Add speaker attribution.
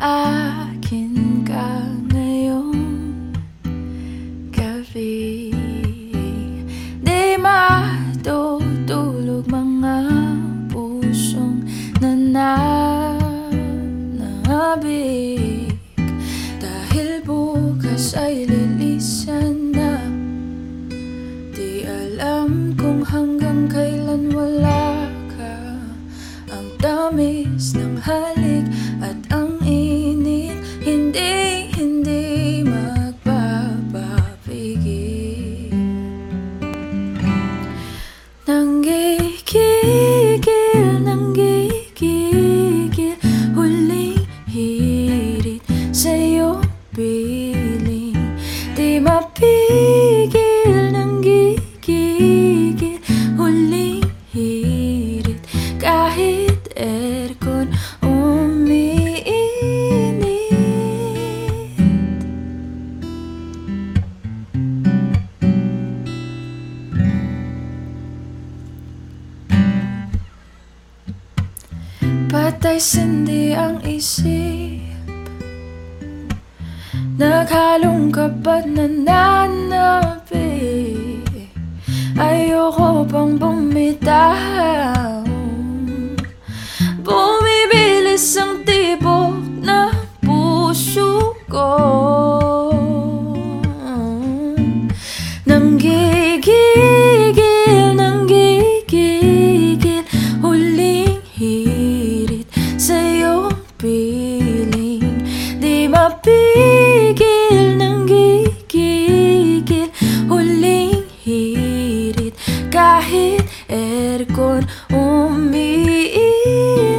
Speaker 1: akin ka ngayong gabi Di matutulog mga pusong nananabik Dahil bukas ay lilis Patay sindi ang isip. Naghalong kapat na nanabi Ayoko pang bumitaw. Bumibilis ang tibok na puso ko. Nanggigil erkon om mig